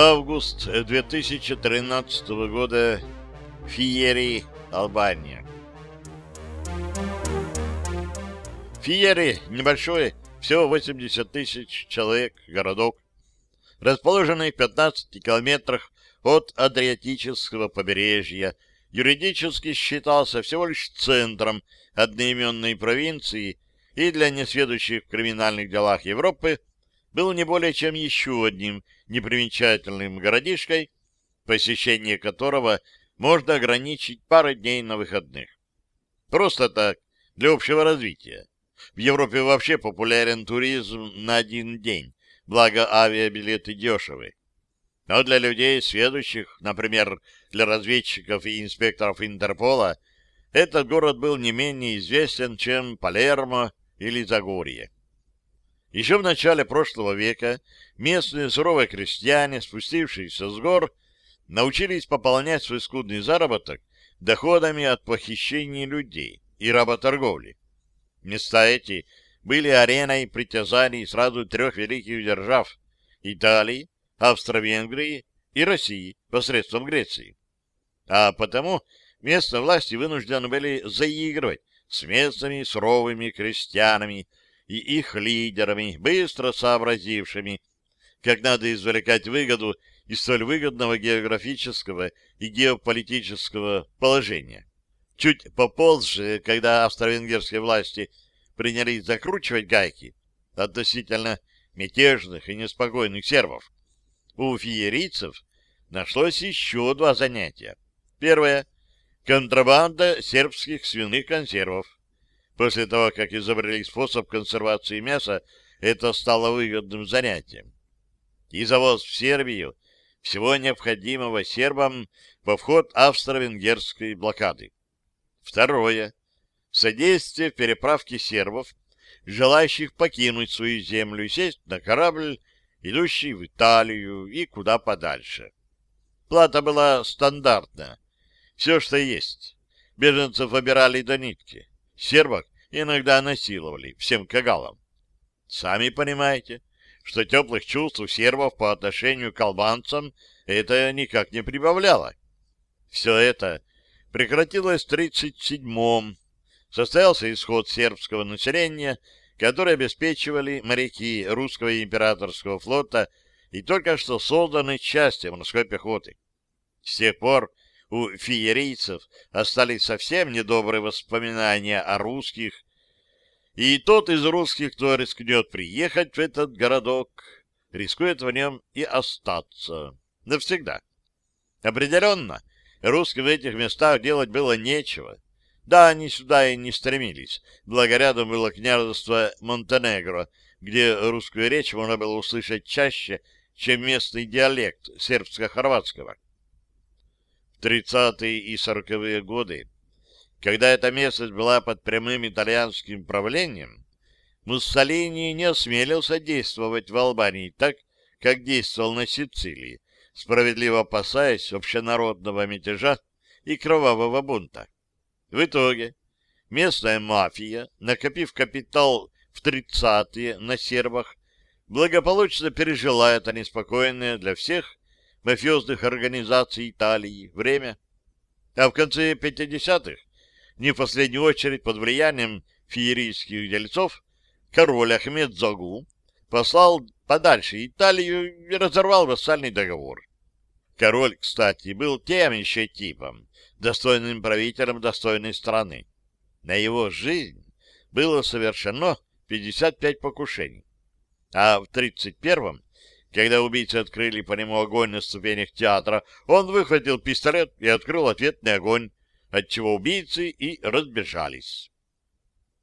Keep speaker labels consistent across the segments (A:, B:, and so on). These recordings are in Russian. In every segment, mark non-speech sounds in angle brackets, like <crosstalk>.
A: Август 2013 года. Фиери, Албания. Фиери небольшой, всего 80 тысяч человек, городок, расположенный в 15 километрах от Адриатического побережья, юридически считался всего лишь центром одноименной провинции и для несведущих в криминальных делах Европы был не более чем еще одним непримечательным городишкой, посещение которого можно ограничить парой дней на выходных. Просто так, для общего развития. В Европе вообще популярен туризм на один день, благо авиабилеты дешевы. Но для людей, сведущих, например, для разведчиков и инспекторов Интерпола, этот город был не менее известен, чем Палермо или Загорье. Еще в начале прошлого века местные суровые крестьяне, спустившиеся с гор, научились пополнять свой скудный заработок доходами от похищения людей и работорговли. Места эти были ареной притязаний сразу трех великих держав — Италии, Австро-Венгрии и России посредством Греции. А потому местные власти вынуждены были заигрывать с местными суровыми крестьянами и их лидерами, быстро сообразившими, как надо извлекать выгоду из столь выгодного географического и геополитического положения. Чуть попозже, когда австро-венгерские власти принялись закручивать гайки относительно мятежных и неспокойных сербов, у фиерийцев нашлось еще два занятия. Первое — контрабанда сербских свиных консервов. После того, как изобрели способ консервации мяса, это стало выгодным занятием. И завоз в Сербию всего необходимого сербам по вход австро-венгерской блокады. Второе. Содействие в переправке сербов, желающих покинуть свою землю и сесть на корабль, идущий в Италию и куда подальше. Плата была стандартная. Все, что есть. Беженцев выбирали до нитки. Сербок иногда насиловали, всем кагалам. Сами понимаете, что теплых чувств у сербов по отношению к албанцам это никак не прибавляло. Все это прекратилось в 1937-м. Состоялся исход сербского населения, которое обеспечивали моряки русского императорского флота и только что созданной части морской пехоты. С тех пор у фиерийцев остались совсем недобрые воспоминания о русских, и тот из русских, кто рискнет приехать в этот городок, рискует в нем и остаться навсегда. Определенно, русским в этих местах делать было нечего. Да, они сюда и не стремились, благо было княжество Монтенегро, где русскую речь можно было услышать чаще, чем местный диалект сербско-хорватского. В 30-е и 40-е годы, когда эта местность была под прямым итальянским правлением, Муссолини не осмелился действовать в Албании так, как действовал на Сицилии, справедливо опасаясь общенародного мятежа и кровавого бунта. В итоге местная мафия, накопив капитал в 30-е на сербах, благополучно пережила это неспокойное для всех мафиозных организаций Италии время. А в конце 50-х, не в последнюю очередь под влиянием феерийских дельцов, король Ахмед Зогу послал подальше Италию и разорвал вассальный договор. Король, кстати, был тем еще типом, достойным правителем достойной страны. На его жизнь было совершено 55 покушений. А в 31-м, когда убийцы открыли по нему огонь на ступенях театра, он выхватил пистолет и открыл ответный огонь, отчего убийцы и разбежались.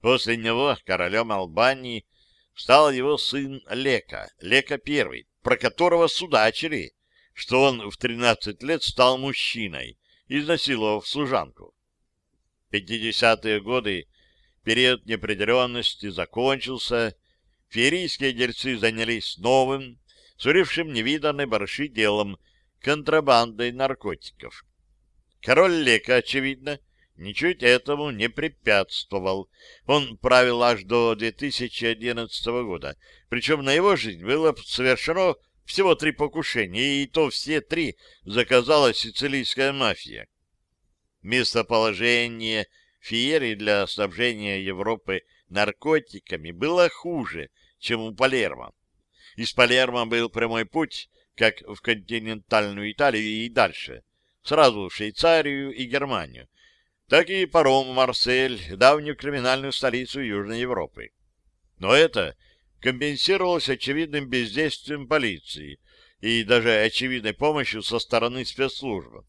A: После него королем Албании стал его сын Лека, Лека I, про которого судачили, что он в 13 лет стал мужчиной, изнасиловав служанку. 50-е годы период неопределенности закончился, ферийские дельцы занялись новым, сурившим невиданной барыши делом, контрабандой наркотиков. Король Лека, очевидно, ничуть этому не препятствовал. Он правил аж до 2011 года, причем на его жизнь было совершено Всего три покушения, и то все три заказала сицилийская мафия. Местоположение Фиери для снабжения Европы наркотиками было хуже, чем у Палермо. Из Палермо был прямой путь, как в континентальную Италию и дальше, сразу в Швейцарию и Германию, так и паром Марсель, давнюю криминальную столицу Южной Европы. Но это компенсировалось очевидным бездействием полиции и даже очевидной помощью со стороны спецслужб.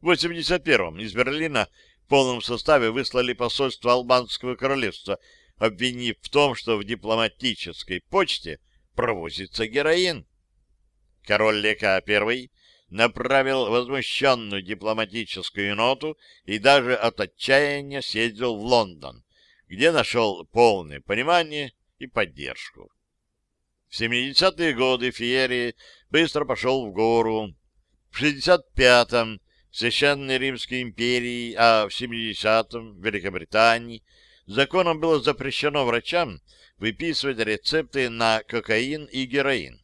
A: В 81-м из Берлина в полном составе выслали посольство Албанского королевства, обвинив в том, что в дипломатической почте провозится героин. Король Лека I направил возмущенную дипломатическую ноту и даже от отчаяния съездил в Лондон, где нашел полное понимание и поддержку. В 70-е годы Фиери быстро пошел в гору. В 65-м в Священной Римской империи, а в 70-м в Великобритании законом было запрещено врачам выписывать рецепты на кокаин и героин.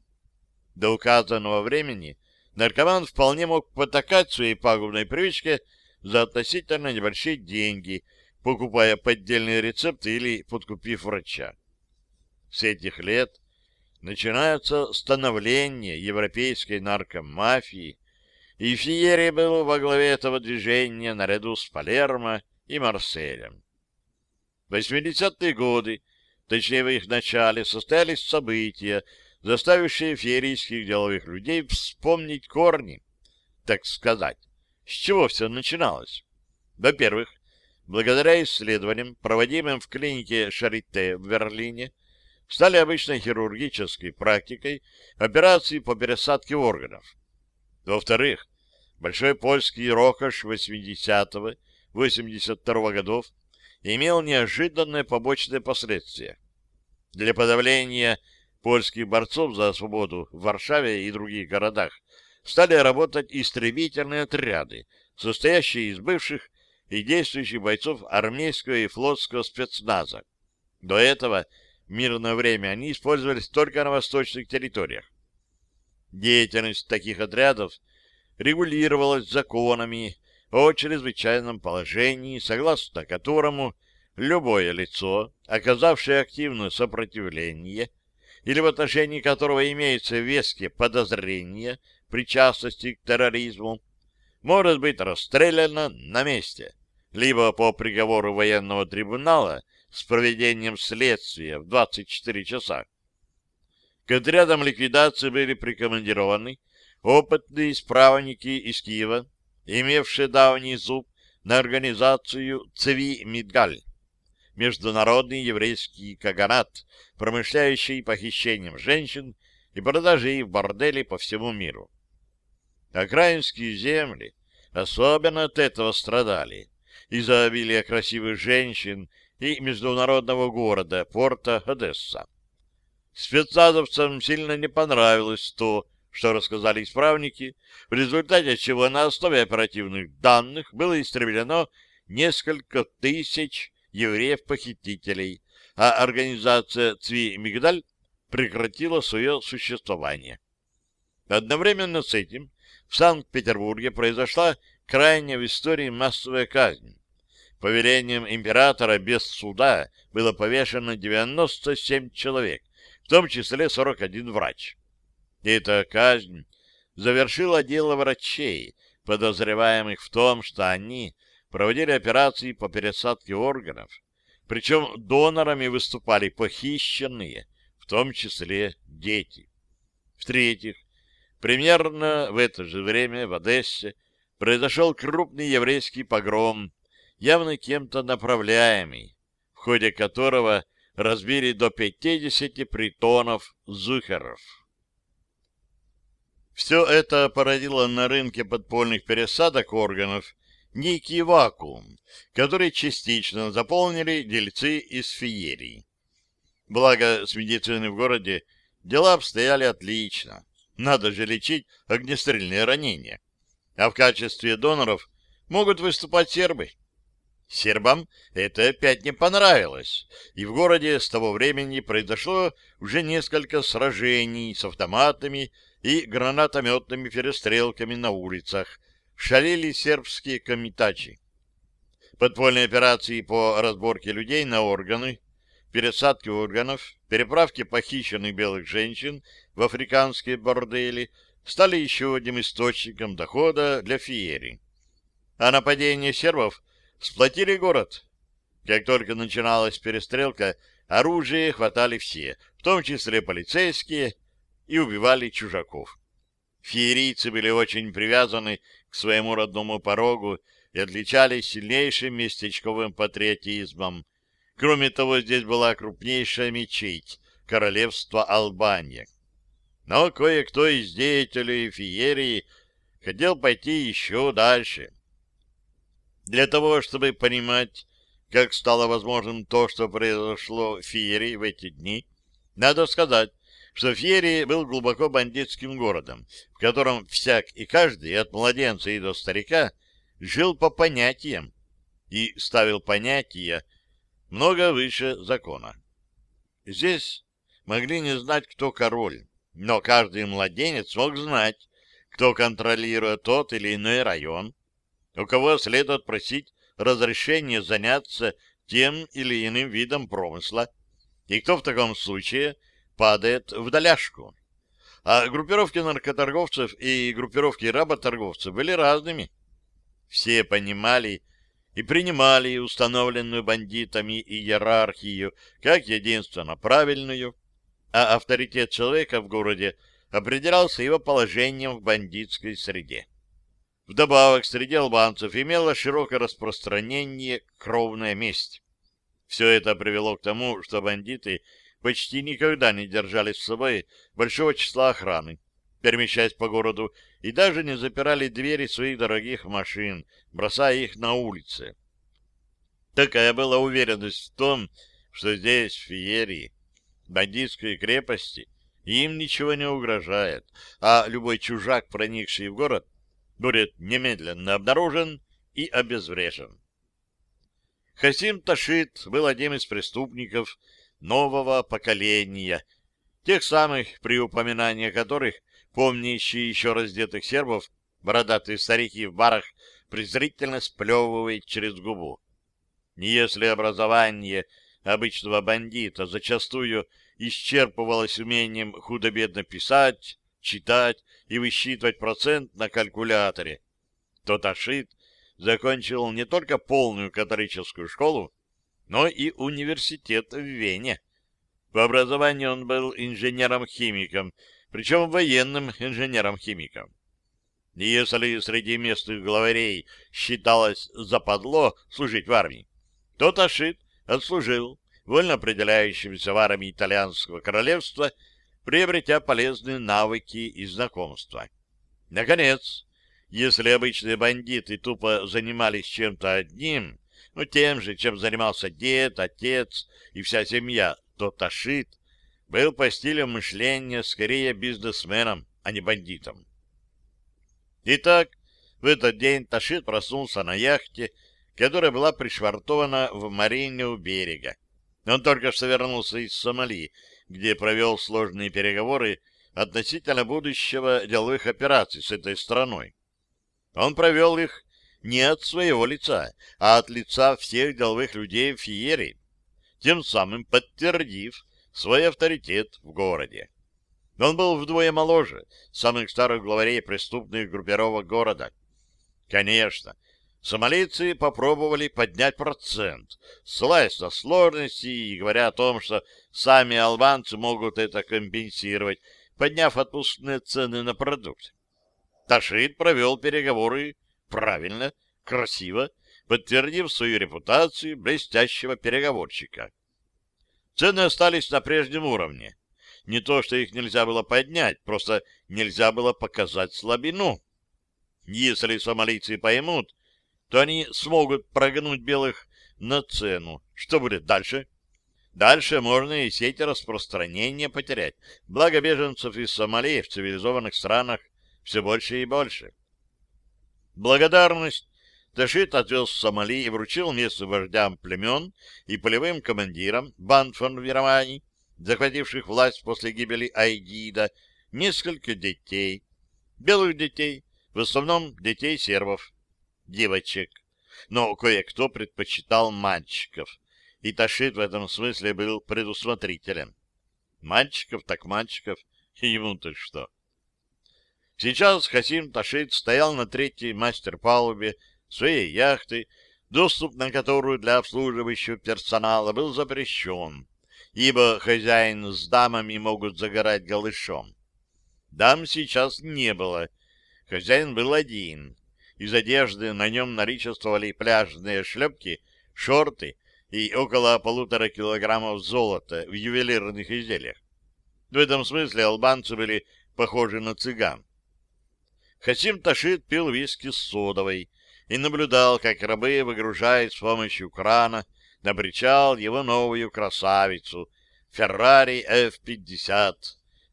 A: До указанного времени наркоман вполне мог потакать своей пагубной привычке за относительно небольшие деньги, покупая поддельные рецепты или подкупив врача. С этих лет начинается становление европейской наркомафии, и Фиери был во главе этого движения наряду с Палермо и Марселем. В 80-е годы, точнее в их начале, состоялись события, заставившие феерийских деловых людей вспомнить корни, так сказать, с чего все начиналось. Во-первых, благодаря исследованиям, проводимым в клинике Шарите в Берлине, стали обычной хирургической практикой операции по пересадке органов. Во-вторых, большой польский рокош 80-82 годов имел неожиданные побочные последствия. Для подавления польских борцов за свободу в Варшаве и других городах стали работать истребительные отряды, состоящие из бывших и действующих бойцов армейского и флотского спецназа. До этого в мирное время они использовались только на восточных территориях. Деятельность таких отрядов регулировалась законами о чрезвычайном положении, согласно которому любое лицо, оказавшее активное сопротивление или в отношении которого имеются веские подозрения причастности к терроризму, может быть расстреляно на месте, либо по приговору военного трибунала с проведением следствия в 24 часа. К отрядам ликвидации были прикомандированы опытные исправники из Киева, имевшие давний зуб на организацию ЦВИ Мидгаль, международный еврейский каганат, промышляющий похищением женщин и продажей в бордели по всему миру. Окраинские земли особенно от этого страдали из-за обилия красивых женщин и международного города, порта Одесса. Спецназовцам сильно не понравилось то, что рассказали исправники, в результате чего на основе оперативных данных было истреблено несколько тысяч евреев-похитителей, а организация Цви Мигдаль прекратила свое существование. Одновременно с этим в Санкт-Петербурге произошла крайняя в истории массовая казнь. Повелением императора без суда было повешено 97 человек, в том числе 41 врач. Эта казнь завершила дело врачей, подозреваемых в том, что они проводили операции по пересадке органов, причем донорами выступали похищенные, в том числе дети. В-третьих, примерно в это же время в Одессе произошел крупный еврейский погром, явно кем-то направляемый, в ходе которого разбили до 50 притонов зухеров. Все это породило на рынке подпольных пересадок органов некий вакуум, который частично заполнили дельцы из феерии. Благо, с медициной в городе дела обстояли отлично. Надо же лечить огнестрельные ранения. А в качестве доноров могут выступать сербы. Сербам это опять не понравилось, и в городе с того времени произошло уже несколько сражений с автоматами и гранатометными перестрелками на улицах шалили сербские комитачи. Подпольные операции по разборке людей на органы, пересадке органов, переправке похищенных белых женщин в африканские бордели стали еще одним источником дохода для Фиери. А нападение сербов сплотили город. Как только начиналась перестрелка, оружие хватали все, в том числе полицейские, и убивали чужаков. Фиерийцы были очень привязаны к своему родному порогу и отличались сильнейшим местечковым патриотизмом. Кроме того, здесь была крупнейшая мечеть королевства Албания. Но кое-кто из деятелей феерии хотел пойти еще дальше. Для того, чтобы понимать, как стало возможным то, что произошло в феерии в эти дни, надо сказать, что Фьерри был глубоко бандитским городом, в котором всяк и каждый, от младенца и до старика, жил по понятиям и ставил понятия много выше закона. Здесь могли не знать, кто король, но каждый младенец мог знать, кто контролирует тот или иной район, у кого следует просить разрешения заняться тем или иным видом промысла, и кто в таком случае падает в доляшку. А группировки наркоторговцев и группировки работорговцев были разными. Все понимали и принимали установленную бандитами иерархию как единственно правильную, а авторитет человека в городе определялся его положением в бандитской среде. Вдобавок, среди албанцев имело широкое распространение кровная месть. Все это привело к тому, что бандиты почти никогда не держали с собой большого числа охраны, перемещаясь по городу, и даже не запирали двери своих дорогих машин, бросая их на улице. Такая была уверенность в том, что здесь, в Фиерии, бандитской крепости, им ничего не угрожает, а любой чужак, проникший в город, будет немедленно обнаружен и обезврежен. Хасим Ташит был одним из преступников, нового поколения, тех самых, при упоминании которых помнящие еще раздетых сербов, бородатые старики в барах презрительно сплевывают через губу. Если образование обычного бандита зачастую исчерпывалось умением худо-бедно писать, читать и высчитывать процент на калькуляторе, то Ташит закончил не только полную католическую школу, но и университет в Вене. По образованию он был инженером-химиком, причем военным инженером-химиком. Если среди местных главарей считалось западло служить в армии, то Ташит отслужил вольно определяющимся в армии итальянского королевства, приобретя полезные навыки и знакомства. Наконец, если обычные бандиты тупо занимались чем-то одним, ну, тем же, чем занимался дед, отец и вся семья, то Ташит был по стилю мышления скорее бизнесменом, а не бандитом. Итак, в этот день Ташит проснулся на яхте, которая была пришвартована в марине у берега. Он только что вернулся из Сомали, где провел сложные переговоры относительно будущего деловых операций с этой страной. Он провел их не от своего лица, а от лица всех деловых людей в Фиере, тем самым подтвердив свой авторитет в городе. Он был вдвое моложе самых старых главарей преступных группировок города. Конечно, сомалийцы попробовали поднять процент, ссылаясь на сложности и говоря о том, что сами албанцы могут это компенсировать, подняв отпускные цены на продукты. Ташит провел переговоры правильно, красиво, подтвердив свою репутацию блестящего переговорщика. Цены остались на прежнем уровне. Не то, что их нельзя было поднять, просто нельзя было показать слабину. Если сомалийцы поймут, то они смогут прогнуть белых на цену. Что будет дальше? Дальше можно и сеть распространения потерять. Благо беженцев из Сомали в цивилизованных странах все больше и больше. Благодарность Ташит отвез в Сомали и вручил местным вождям племен и полевым командирам банд фон захвативших власть после гибели Айгида, несколько детей. Белых детей, в основном детей сербов, девочек. Но кое-кто предпочитал мальчиков, и Ташит в этом смысле был предусмотрителен. Мальчиков так мальчиков, <laughs> ему-то что. Сейчас Хасим Ташит стоял на третьей мастер-палубе своей яхты, доступ на которую для обслуживающего персонала был запрещен, ибо хозяин с дамами могут загорать голышом. Дам сейчас не было. Хозяин был один. Из одежды на нем наличествовали пляжные шлепки, шорты и около полутора килограммов золота в ювелирных изделиях. В этом смысле албанцы были похожи на цыган. Хасим Ташит пил виски с содовой и наблюдал, как рабы выгружают с помощью крана на причал его новую красавицу Ferrari F-50,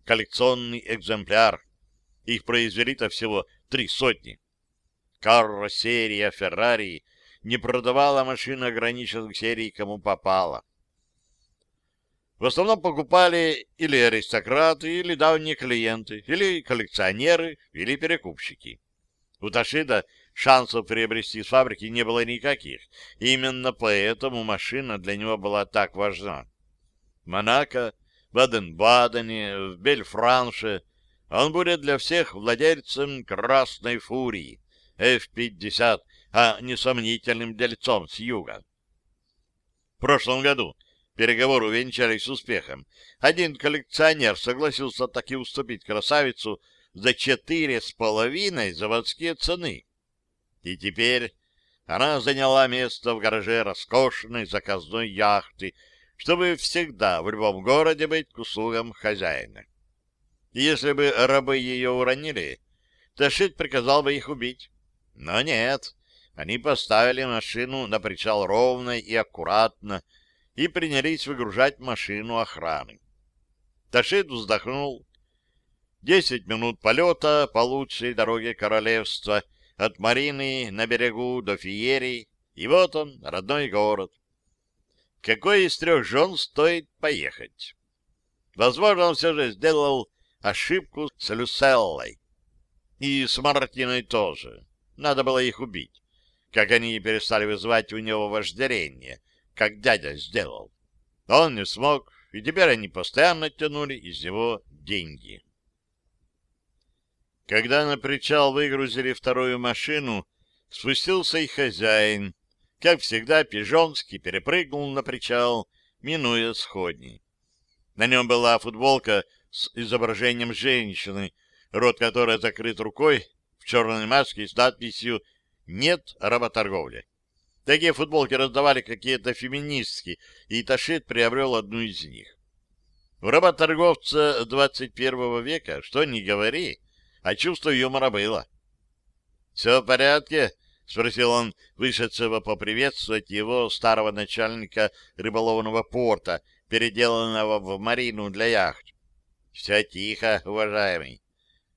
A: коллекционный экземпляр. Их произвели-то всего три сотни. Карросерия Ferrari не продавала машин ограниченных серий кому попало. В основном покупали или аристократы, или давние клиенты, или коллекционеры, или перекупщики. У Ташида шансов приобрести с фабрики не было никаких. Именно поэтому машина для него была так важна. Монако, Баден-Бадене, в Бельфранше он будет для всех владельцем «Красной фурии» F-50, а не сомнительным дельцом с юга. В прошлом году переговоры увенчались успехом. Один коллекционер согласился таки уступить красавицу за четыре с половиной заводские цены. И теперь она заняла место в гараже роскошной заказной яхты, чтобы всегда в любом городе быть к услугам хозяина. Если бы рабы ее уронили, Ташит приказал бы их убить. Но нет, они поставили машину на причал ровно и аккуратно и принялись выгружать машину охраны. Ташит вздохнул. Десять минут полета по лучшей дороге королевства — от Марины на берегу до Фиери, и вот он, родной город. Какой из трех жен стоит поехать? Возможно, он все же сделал ошибку с Люселлой. И с Мартиной тоже. Надо было их убить, как они перестали вызывать у него вожделение, как дядя сделал. Он не смог, и теперь они постоянно тянули из него деньги. Когда на причал выгрузили вторую машину, спустился и хозяин. Как всегда, Пижонский перепрыгнул на причал, минуя сходни. На нем была футболка с изображением женщины, рот которой закрыт рукой, в черной маске с надписью «Нет работорговли». Такие футболки раздавали какие-то феминистки, и Ташит приобрел одну из них. У работорговца 21 века, что ни говори, а чувство юмора было. — Все в порядке? — спросил он вышедшего поприветствовать его старого начальника рыболовного порта, переделанного в марину для яхт. — Все тихо, уважаемый.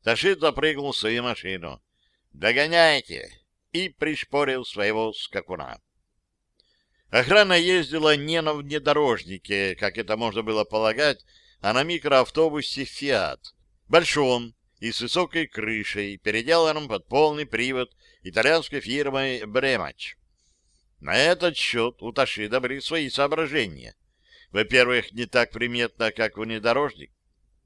A: Ташит запрыгнул в свою машину. — Догоняйте! И пришпорил своего скакуна. Охрана ездила не на внедорожнике, как это можно было полагать, а на микроавтобусе «Фиат», большом, и с высокой крышей, переделанным под полный привод итальянской фирмой «Бремач». На этот счет у Ташида были свои соображения. Во-первых, не так приметно, как внедорожник.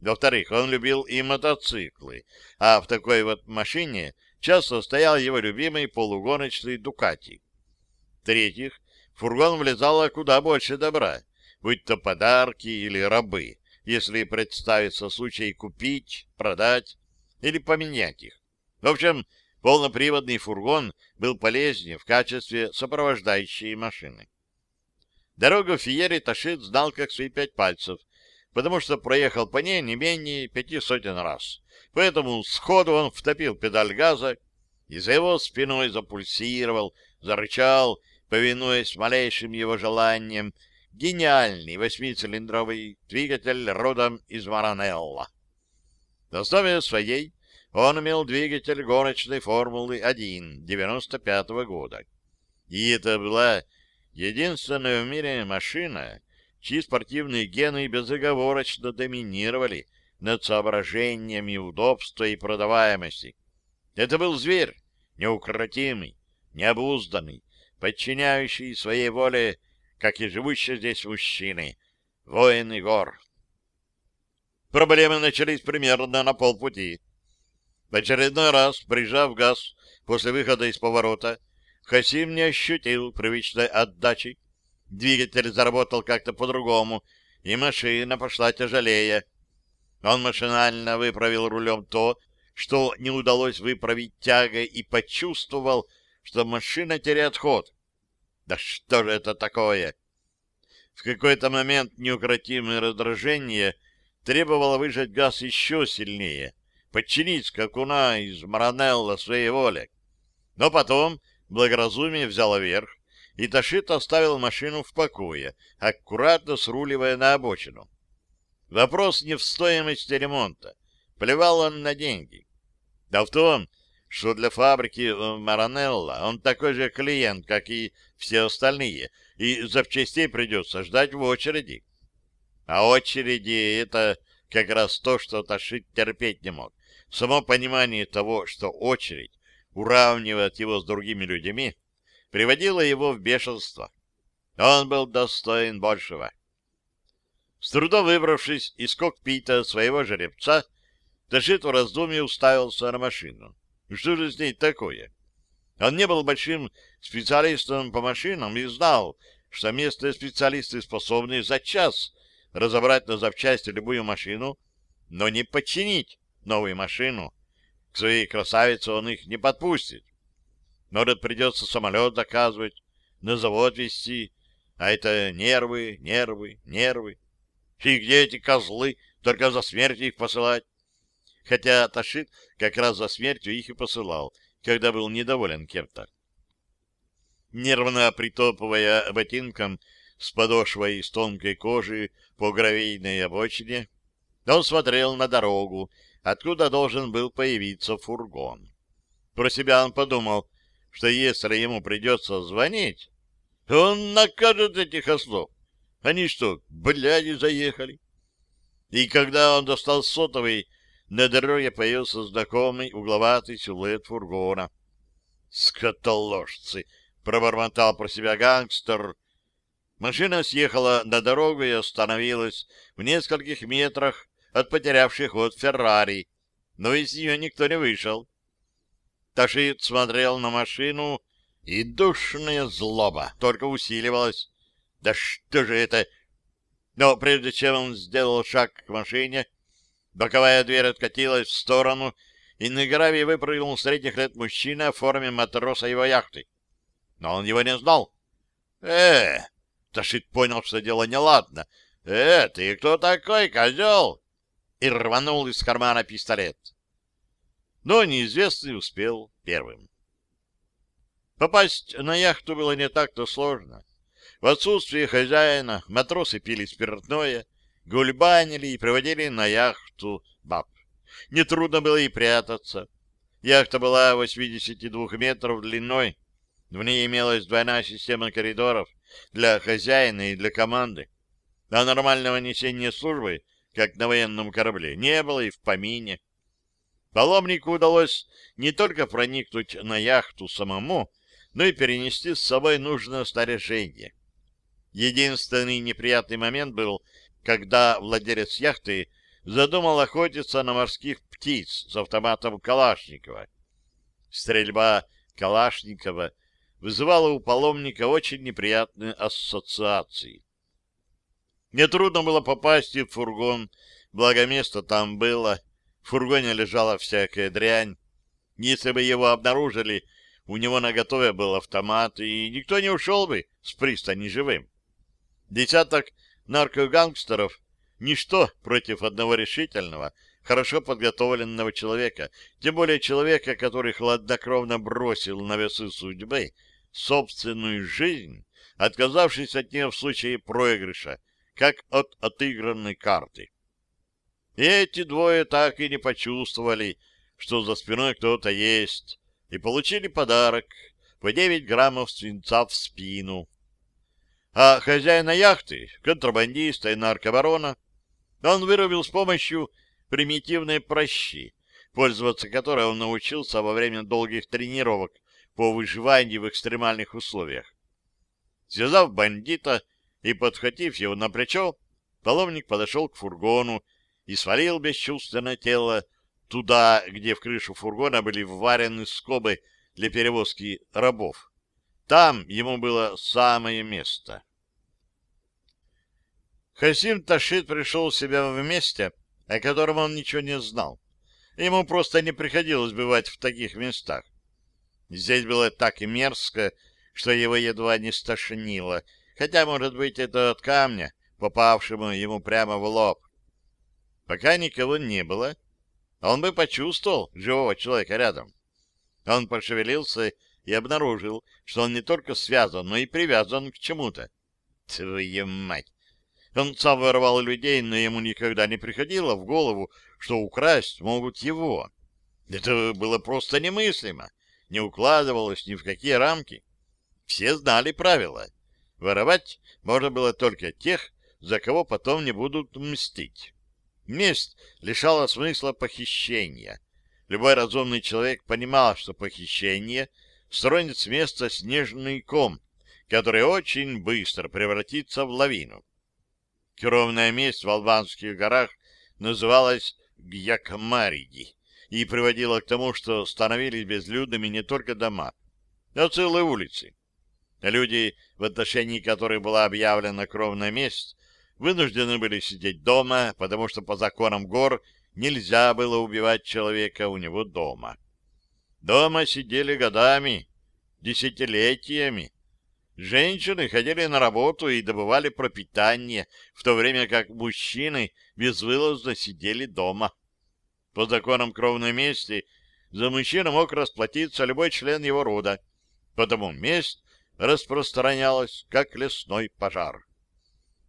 A: Во-вторых, он любил и мотоциклы, а в такой вот машине часто стоял его любимый полугоночный «Дукати». В-третьих, в фургон влезало куда больше добра, будь то подарки или рабы, если представится случай купить, продать или поменять их. В общем, полноприводный фургон был полезнее в качестве сопровождающей машины. Дорогу в Фиере Ташит знал как свои пять пальцев, потому что проехал по ней не менее пяти сотен раз. Поэтому сходу он втопил педаль газа, и за его спиной запульсировал, зарычал, повинуясь малейшим его желаниям, гениальный восьмицилиндровый двигатель родом из Маранелла. В основе своей он имел двигатель гоночной Формулы-1 95 -го года. И это была единственная в мире машина, чьи спортивные гены безоговорочно доминировали над соображениями удобства и продаваемости. Это был зверь, неукротимый, необузданный, подчиняющий своей воле, как и живущие здесь мужчины, воины гор. Проблемы начались примерно на полпути. В очередной раз, прижав газ после выхода из поворота, Хасим не ощутил привычной отдачи. Двигатель заработал как-то по-другому, и машина пошла тяжелее. Он машинально выправил рулем то, что не удалось выправить тягой, и почувствовал, что машина теряет ход. Да что же это такое? В какой-то момент неукротимое раздражение требовало выжать газ еще сильнее, подчинить скакуна из Маранелла своей воле. Но потом благоразумие взяло верх, и Ташит оставил машину в покое, аккуратно сруливая на обочину. Вопрос не в стоимости ремонта. Плевал он на деньги. Да в том, что для фабрики э, Маранелла он такой же клиент, как и все остальные, и запчастей придется ждать в очереди. А очереди — это как раз то, что Ташит терпеть не мог. Само понимание того, что очередь уравнивает его с другими людьми, приводило его в бешенство. Он был достоин большего. С трудом выбравшись из кокпита своего жеребца, Ташит в раздумье уставился на машину. Что же с ней такое? Он не был большим специалистом по машинам и знал, что местные специалисты способны за час разобрать на запчасти любую машину, но не починить новую машину. К своей красавице он их не подпустит. Может, придется самолет заказывать, на завод везти, а это нервы, нервы, нервы. И где эти козлы, только за смерть их посылать? хотя Ташит как раз за смертью их и посылал, когда был недоволен кем-то. Нервно притопывая ботинком с подошвой из тонкой кожи по гравийной обочине, он смотрел на дорогу, откуда должен был появиться фургон. Про себя он подумал, что если ему придется звонить, он накажет этих ослов. Они что, бляди заехали? И когда он достал сотовый, на дороге появился знакомый угловатый силуэт фургона. «Скотоложцы!» — пробормотал про себя гангстер. Машина съехала на дорогу и остановилась в нескольких метрах от потерявших ход Феррари, но из нее никто не вышел. Ташит смотрел на машину, и душная злоба только усиливалась. Да что же это? Но прежде чем он сделал шаг к машине, Боковая дверь откатилась в сторону, и на гравий выпрыгнул средних лет мужчина в форме матроса его яхты. Но он его не знал. э Ташит понял, что дело неладно. «Э, ты кто такой, козел?» И рванул из кармана пистолет. Но неизвестный успел первым. Попасть на яхту было не так-то сложно. В отсутствие хозяина матросы пили спиртное, гульбанили и приводили на яхту баб. Нетрудно было и прятаться. Яхта была 82 метров длиной. В ней имелась двойная система коридоров для хозяина и для команды. А нормального несения службы, как на военном корабле, не было и в помине. Паломнику удалось не только проникнуть на яхту самому, но и перенести с собой нужное снаряжение. Единственный неприятный момент был когда владелец яхты задумал охотиться на морских птиц с автоматом Калашникова. Стрельба Калашникова вызывала у паломника очень неприятные ассоциации. Нетрудно было попасть в фургон, благо место там было, в фургоне лежала всякая дрянь. Если бы его обнаружили, у него наготове был автомат, и никто не ушел бы с пристани живым. Десяток наркогангстеров — ничто против одного решительного, хорошо подготовленного человека, тем более человека, который хладнокровно бросил на весы судьбы собственную жизнь, отказавшись от нее в случае проигрыша, как от отыгранной карты. И эти двое так и не почувствовали, что за спиной кто-то есть, и получили подарок по 9 граммов свинца в спину — а хозяина яхты, контрабандиста и наркобарона, он вырубил с помощью примитивные прощи, пользоваться которой он научился во время долгих тренировок по выживанию в экстремальных условиях. Связав бандита и подхватив его на плечо, половник подошел к фургону и свалил бесчувственное тело туда, где в крышу фургона были вварены скобы для перевозки рабов. Там ему было самое место. Хасим Ташит пришел в себя в месте, о котором он ничего не знал. Ему просто не приходилось бывать в таких местах. Здесь было так и мерзко, что его едва не стошнило, хотя, может быть, это от камня, попавшему ему прямо в лоб. Пока никого не было, он бы почувствовал живого человека рядом. Он пошевелился и обнаружил, что он не только связан, но и привязан к чему-то. Твою мать! Он сам воровал людей, но ему никогда не приходило в голову, что украсть могут его. Это было просто немыслимо, не укладывалось ни в какие рамки. Все знали правила. Воровать можно было только тех, за кого потом не будут мстить. Месть лишала смысла похищения. Любой разумный человек понимал, что похищение стронет с места снежный ком, который очень быстро превратится в лавину. Кровная месть в албанских горах называлась Гьякмариди и приводила к тому, что становились безлюдными не только дома, а целые улицы. Люди, в отношении которых была объявлена кровная месть, вынуждены были сидеть дома, потому что по законам гор нельзя было убивать человека у него дома. Дома сидели годами, десятилетиями, Женщины ходили на работу и добывали пропитание, в то время как мужчины безвылазно сидели дома. По законам кровной мести за мужчину мог расплатиться любой член его рода, потому месть распространялась, как лесной пожар.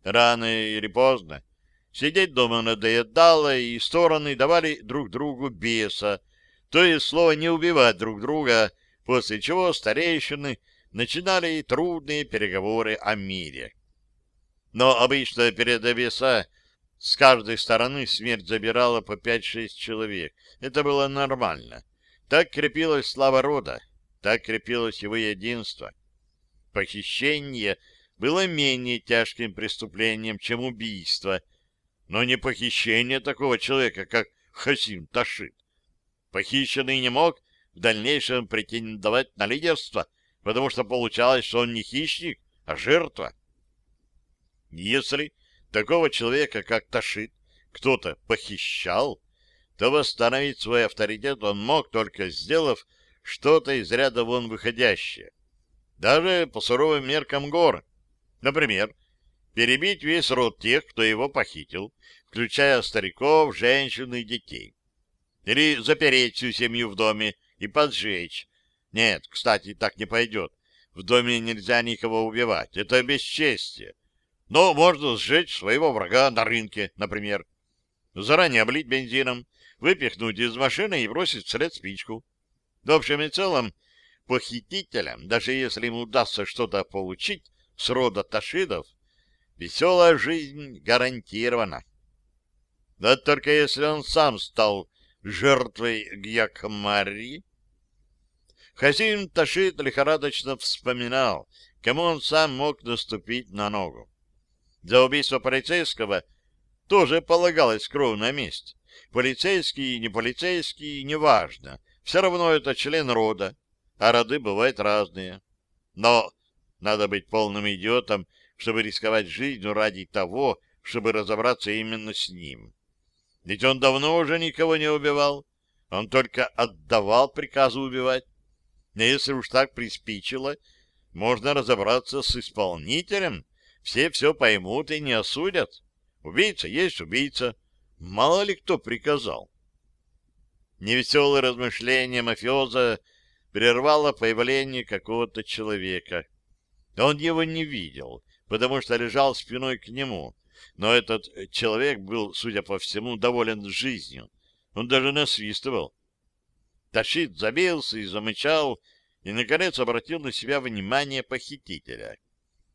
A: Рано или поздно сидеть дома надоедало, и стороны давали друг другу беса, то есть слово «не убивать друг друга», после чего старейшины начинали трудные переговоры о мире. Но обычно перед обеса с каждой стороны смерть забирала по 5-6 человек. Это было нормально. Так крепилась слава рода, так крепилось его единство. Похищение было менее тяжким преступлением, чем убийство, но не похищение такого человека, как Хасим Ташит. Похищенный не мог в дальнейшем претендовать на лидерство — потому что получалось, что он не хищник, а жертва. Если такого человека, как Ташит, кто-то похищал, то восстановить свой авторитет он мог, только сделав что-то из ряда вон выходящее. Даже по суровым меркам гор. Например, перебить весь род тех, кто его похитил, включая стариков, женщин и детей. Или запереть всю семью в доме и поджечь, нет, кстати, так не пойдет. В доме нельзя никого убивать. Это бесчестие. Но можно сжечь своего врага на рынке, например. Заранее облить бензином, выпихнуть из машины и бросить вслед спичку. В общем и целом, похитителям, даже если им удастся что-то получить с рода Ташидов, веселая жизнь гарантирована. Да только если он сам стал жертвой Гьякмари, Хасим Ташит лихорадочно вспоминал, кому он сам мог наступить на ногу. За убийство полицейского тоже полагалась кровная месть. Полицейский, не полицейский, неважно. Все равно это член рода, а роды бывают разные. Но надо быть полным идиотом, чтобы рисковать жизнью ради того, чтобы разобраться именно с ним. Ведь он давно уже никого не убивал, он только отдавал приказы убивать. Но если уж так приспичило, можно разобраться с исполнителем. Все все поймут и не осудят. Убийца есть убийца. Мало ли кто приказал. Невеселое размышление мафиоза прервало появление какого-то человека. Он его не видел, потому что лежал спиной к нему. Но этот человек был, судя по всему, доволен жизнью. Он даже насвистывал. Ташит забился и замычал, и, наконец, обратил на себя внимание похитителя.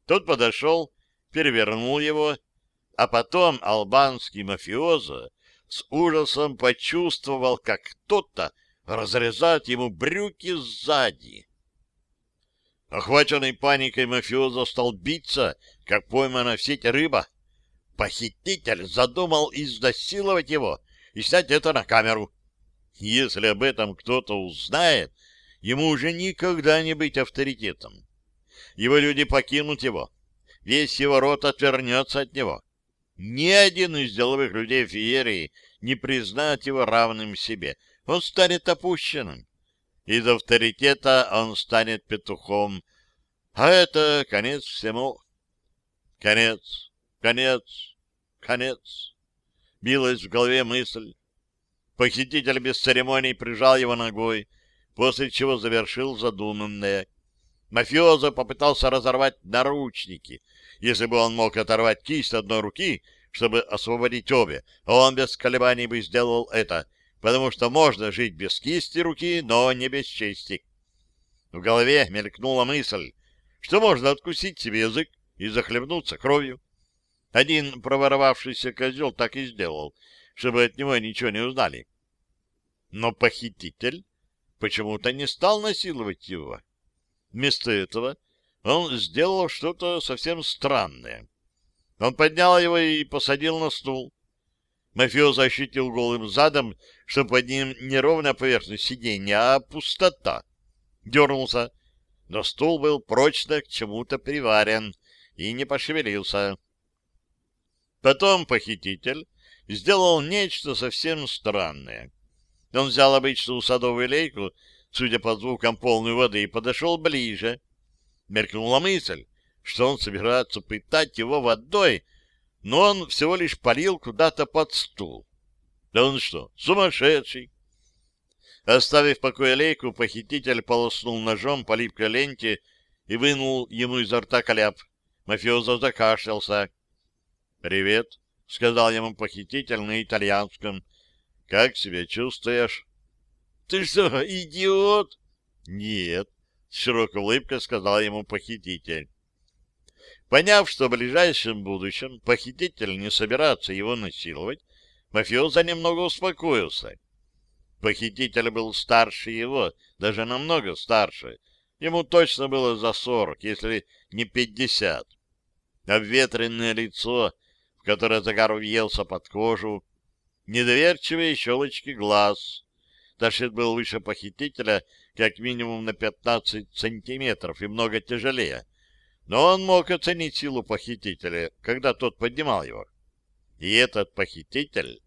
A: Тот подошел, перевернул его, а потом албанский мафиоза с ужасом почувствовал, как кто-то разрезает ему брюки сзади. Охваченный паникой мафиоза стал биться, как поймана в сеть рыба. Похититель задумал изнасиловать его и снять это на камеру. Если об этом кто-то узнает, ему уже никогда не быть авторитетом. Его люди покинут его. Весь его род отвернется от него. Ни один из деловых людей Феерии не признает его равным себе. Он станет опущенным. Из авторитета он станет петухом. А это конец всему. Конец, конец, конец. Билась в голове мысль. Похититель без церемоний прижал его ногой, после чего завершил задуманное. Мафиоза попытался разорвать наручники. Если бы он мог оторвать кисть одной руки, чтобы освободить обе, он без колебаний бы сделал это, потому что можно жить без кисти руки, но не без чести. В голове мелькнула мысль, что можно откусить себе язык и захлебнуться кровью. Один проворовавшийся козел так и сделал, чтобы от него ничего не узнали. Но похититель почему-то не стал насиловать его. Вместо этого он сделал что-то совсем странное. Он поднял его и посадил на стул. Мафиоза ощутил голым задом, что под ним не ровная поверхность сиденья, а пустота. Дернулся, но стул был прочно к чему-то приварен и не пошевелился. Потом похититель сделал нечто совсем странное. Он взял обычную садовую лейку, судя по звукам полной воды, и подошел ближе. Меркнула мысль, что он собирается пытать его водой, но он всего лишь полил куда-то под стул. Да он что, сумасшедший? Оставив в покое лейку, похититель полоснул ножом по липкой ленте и вынул ему изо рта кляп. Мафиоза закашлялся. «Привет», — сказал ему похититель на итальянском. «Как себя чувствуешь?» «Ты что, идиот?» «Нет», — с широкой улыбкой сказал ему похититель. Поняв, что в ближайшем будущем похититель не собирается его насиловать, мафиоза немного успокоился. Похититель был старше его, даже намного старше. Ему точно было за сорок, если не пятьдесят. Обветренное лицо, в которое загар въелся под кожу, недоверчивые щелочки глаз. Ташит был выше похитителя как минимум на пятнадцать сантиметров и много тяжелее но он мог оценить силу похитителя, когда тот поднимал его. И этот похититель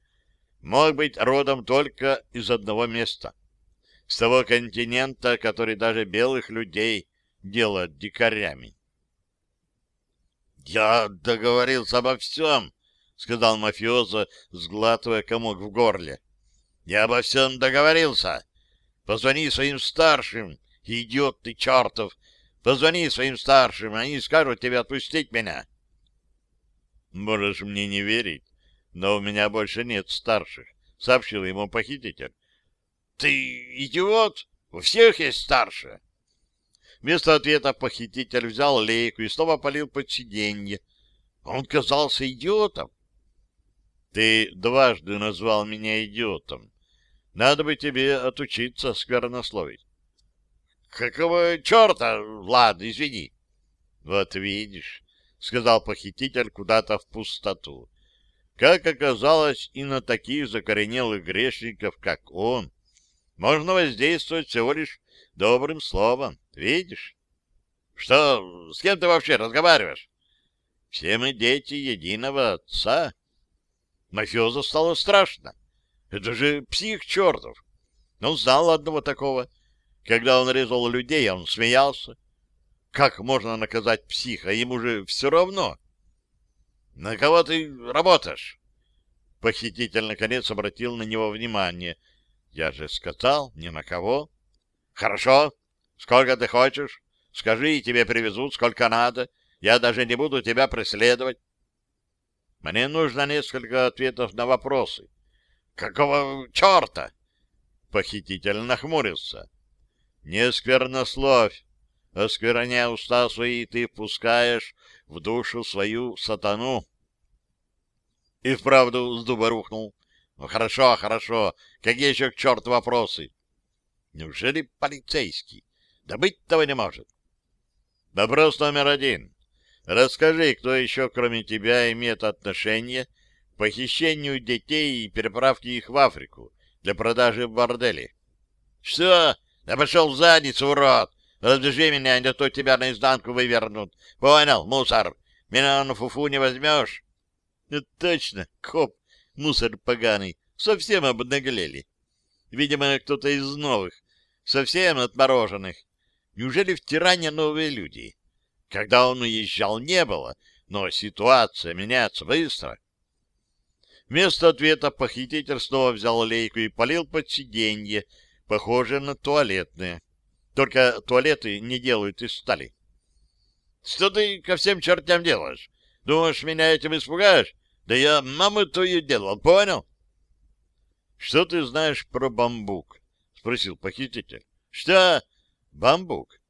A: мог быть родом только из одного места, с того континента, который даже белых людей делает дикарями. «Я договорился обо всем», — сказал мафиоза, сглатывая комок в горле. «Я обо всем договорился. Позвони своим старшим, идиот ты чертов, Позвони своим старшим, они скажут тебе отпустить меня. Можешь мне не верить, но у меня больше нет старших, сообщил ему похититель. Ты идиот? У всех есть старшие. Вместо ответа похититель взял лейку и снова полил под сиденье. Он казался идиотом. Ты дважды назвал меня идиотом. Надо бы тебе отучиться сквернословить. — Какого черта? Ладно, извини. — Вот видишь, — сказал похититель куда-то в пустоту. Как оказалось, и на таких закоренелых грешников, как он, можно воздействовать всего лишь добрым словом. Видишь? Что, с кем ты вообще разговариваешь? Все мы дети единого отца. Мафиоза стало страшно. Это же псих чертов. Он знал одного такого. Когда он резал людей, он смеялся. Как можно наказать психа? Ему же все равно. На кого ты работаешь? Похититель, наконец, обратил на него внимание. Я же сказал, ни на кого. Хорошо. Сколько ты хочешь? Скажи, и тебе привезут, сколько надо. Я даже не буду тебя преследовать. Мне нужно несколько ответов на вопросы. Какого черта? Похититель нахмурился. Не сквернословь, оскверня уста свои, ты впускаешь в душу свою сатану. И вправду с дуба рухнул. Ну, хорошо, хорошо. Какие еще к черту вопросы? Неужели полицейский? Да быть того не может. Вопрос номер один. Расскажи, кто еще, кроме тебя, имеет отношение к похищению детей и переправке их в Африку для продажи в борделе. Что? Да пошел в задницу, урод! Развяжи меня, а не то тебя наизнанку вывернут. Понял, мусор? Меня на фуфу не возьмешь? Точно, коп, мусор поганый, совсем обнаглели. Видимо, кто-то из новых, совсем отмороженных. Неужели в тиране новые люди? Когда он уезжал, не было, но ситуация меняется быстро. Вместо ответа похититель снова взял лейку и полил под сиденье, похожее на туалетное. Только туалеты не делают из стали. — Что ты ко всем чертям делаешь? Думаешь, меня этим испугаешь? Да я маму твою делал, понял? — Что ты знаешь про бамбук? — спросил похититель. — Что? Бамбук?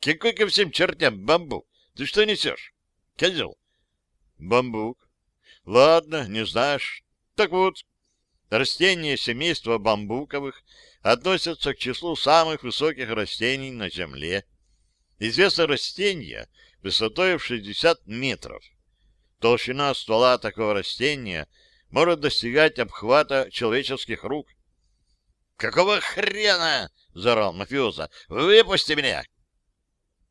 A: Какой ко всем чертям бамбук? Ты что несешь? Козел. Бамбук. Ладно, не знаешь. Так вот, растения семейства бамбуковых относятся к числу самых высоких растений на Земле. Известно растение высотой в 60 метров. Толщина ствола такого растения может достигать обхвата человеческих рук. «Какого хрена?» — заорал мафиоза. «Выпусти меня!»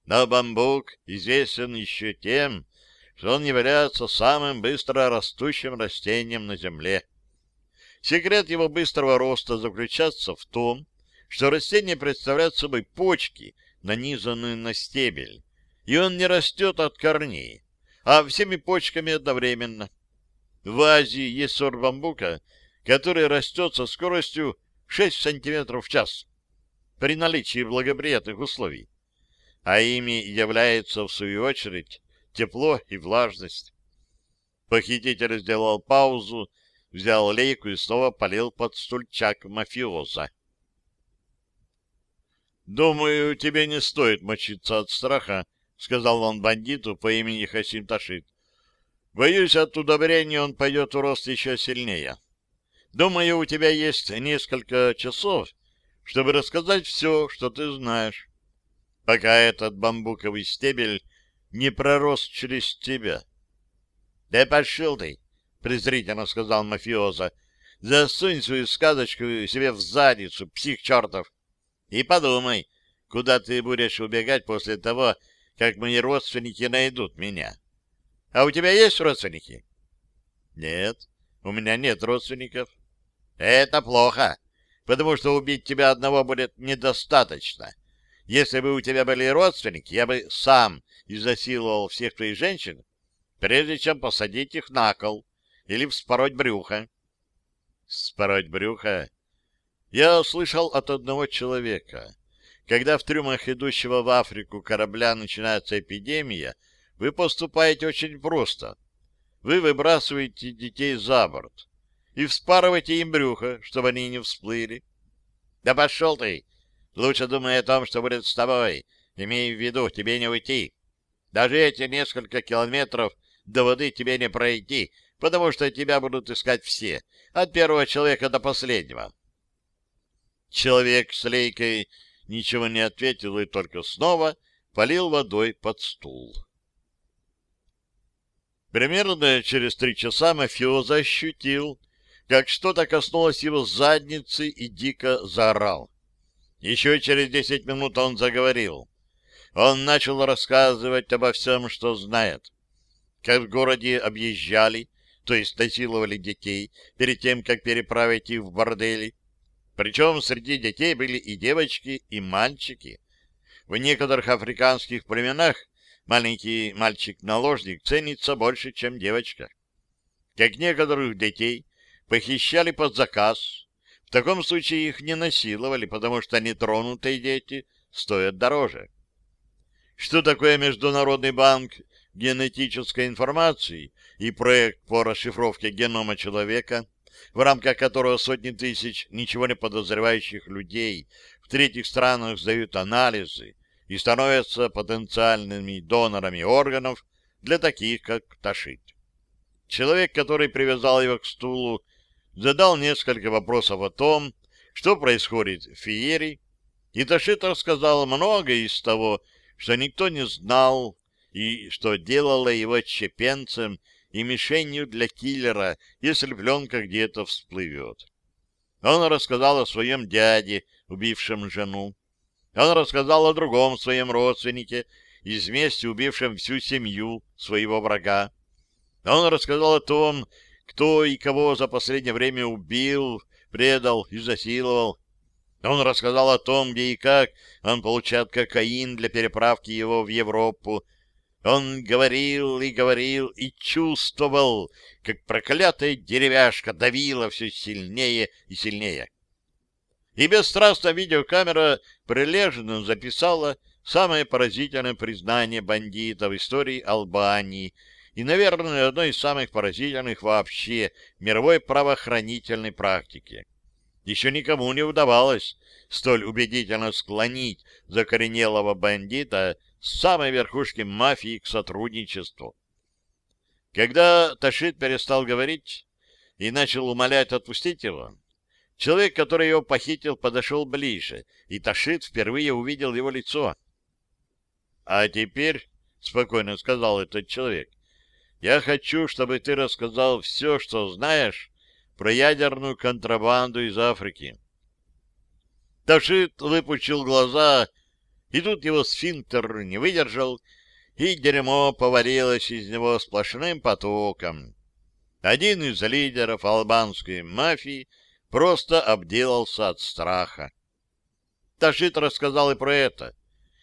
A: Но бамбук известен еще тем, что он является самым быстро растущим растением на Земле. Секрет его быстрого роста заключается в том, что растение представляет собой почки, нанизанные на стебель, и он не растет от корней, а всеми почками одновременно. В Азии есть сорт бамбука, который растет со скоростью 6 сантиметров в час при наличии благоприятных условий, а ими является, в свою очередь, тепло и влажность. Похититель сделал паузу, взял лейку и снова полил под стульчак мафиоза. «Думаю, тебе не стоит мочиться от страха», — сказал он бандиту по имени Хасим Ташит. «Боюсь, от удобрения он пойдет в рост еще сильнее. Думаю, у тебя есть несколько часов, чтобы рассказать все, что ты знаешь, пока этот бамбуковый стебель не пророс через тебя». «Да пошел ты!» Презрительно сказал мафиоза. Засунь свою сказочку себе в задницу, псих чертов, и подумай, куда ты будешь убегать после того, как мои родственники найдут меня. А у тебя есть родственники? Нет, у меня нет родственников. Это плохо, потому что убить тебя одного будет недостаточно. Если бы у тебя были родственники, я бы сам изнасиловал всех твоих женщин, прежде чем посадить их на кол или вспороть брюхо. Вспороть брюхо? Я слышал от одного человека. Когда в трюмах идущего в Африку корабля начинается эпидемия, вы поступаете очень просто. Вы выбрасываете детей за борт и вспарываете им брюхо, чтобы они не всплыли. Да пошел ты! Лучше думай о том, что будет с тобой. Имей в виду, тебе не уйти. Даже эти несколько километров до воды тебе не пройти, потому что тебя будут искать все, от первого человека до последнего. Человек с лейкой ничего не ответил и только снова полил водой под стул. Примерно через три часа мафиоза ощутил, как что-то коснулось его задницы и дико заорал. Еще через десять минут он заговорил. Он начал рассказывать обо всем, что знает. Как в городе объезжали то есть насиловали детей перед тем, как переправить их в бордели. Причем среди детей были и девочки, и мальчики. В некоторых африканских племенах маленький мальчик-наложник ценится больше, чем девочка. Как некоторых детей похищали под заказ. В таком случае их не насиловали, потому что нетронутые дети стоят дороже. Что такое Международный банк генетической информации и проект по расшифровке генома человека, в рамках которого сотни тысяч ничего не подозревающих людей в третьих странах сдают анализы и становятся потенциальными донорами органов для таких, как Ташит. Человек, который привязал его к стулу, задал несколько вопросов о том, что происходит в Фиере, и Ташит рассказал многое из того, что никто не знал и что делало его чепенцем и мишенью для киллера, если пленка где-то всплывет. Он рассказал о своем дяде, убившем жену. Он рассказал о другом своем родственнике, из мести убившем всю семью своего врага. Он рассказал о том, кто и кого за последнее время убил, предал, изнасиловал. Он рассказал о том, где и как он получает кокаин для переправки его в Европу. Он говорил и говорил и чувствовал, как проклятая деревяшка давила все сильнее и сильнее. И бесстрастная видеокамера прилежно записала самое поразительное признание бандита в истории Албании и, наверное, одно из самых поразительных вообще мировой правоохранительной практики. Еще никому не удавалось столь убедительно склонить закоренелого бандита с самой верхушки мафии к сотрудничеству. Когда Ташит перестал говорить и начал умолять отпустить его, человек, который его похитил, подошел ближе, и Ташит впервые увидел его лицо. — А теперь, — спокойно сказал этот человек, — я хочу, чтобы ты рассказал все, что знаешь про ядерную контрабанду из Африки. Ташит выпучил глаза, и тут его сфинктер не выдержал, и дерьмо поварилось из него сплошным потоком. Один из лидеров албанской мафии просто обделался от страха. Ташит рассказал и про это.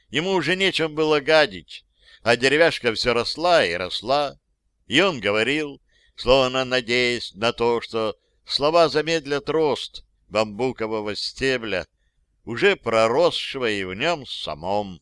A: Ему уже нечем было гадить, а деревяшка все росла и росла, и он говорил, словно надеясь на то, что слова замедлят рост бамбукового стебля, уже проросшего и в нем самом.